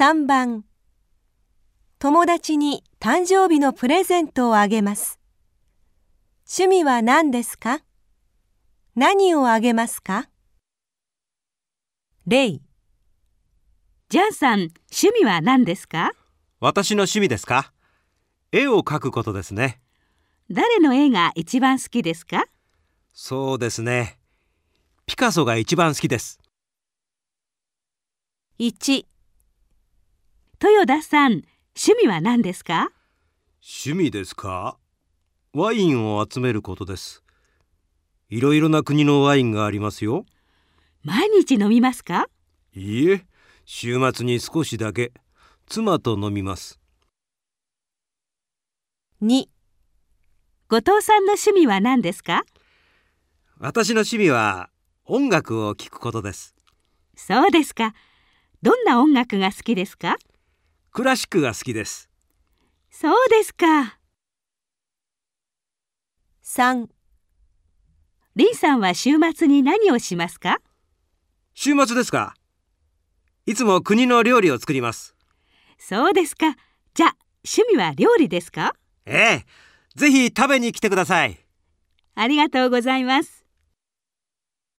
3番友達に誕生日のプレゼントをあげます。趣味は何ですか？何をあげますか？例ジャンさん、趣味は何ですか？私の趣味ですか？絵を描くことですね。誰の絵が一番好きですか？そうですね。ピカソが一番好きです。1豊田さん、趣味は何ですか？趣味ですか？ワインを集めることです。いろいろな国のワインがありますよ。毎日飲みますか？いいえ、週末に少しだけ妻と飲みます。2後藤さんの趣味は何ですか？私の趣味は音楽を聴くことです。そうですか。どんな音楽が好きですか？クラシックが好きです。そうですか。3リンさんは週末に何をしますか？週末ですかいつも国の料理を作ります。そうですか。じゃあ、趣味は料理ですか？ええ。ぜひ食べに来てください。ありがとうございます。